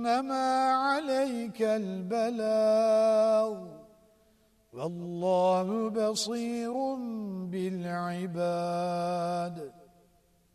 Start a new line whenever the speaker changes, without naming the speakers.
فَإِنَّمَا عَلَيْكَ الْبَلَاغُ. وَاللَّهُ بَصِيرٌ بِالْعِبَادِ.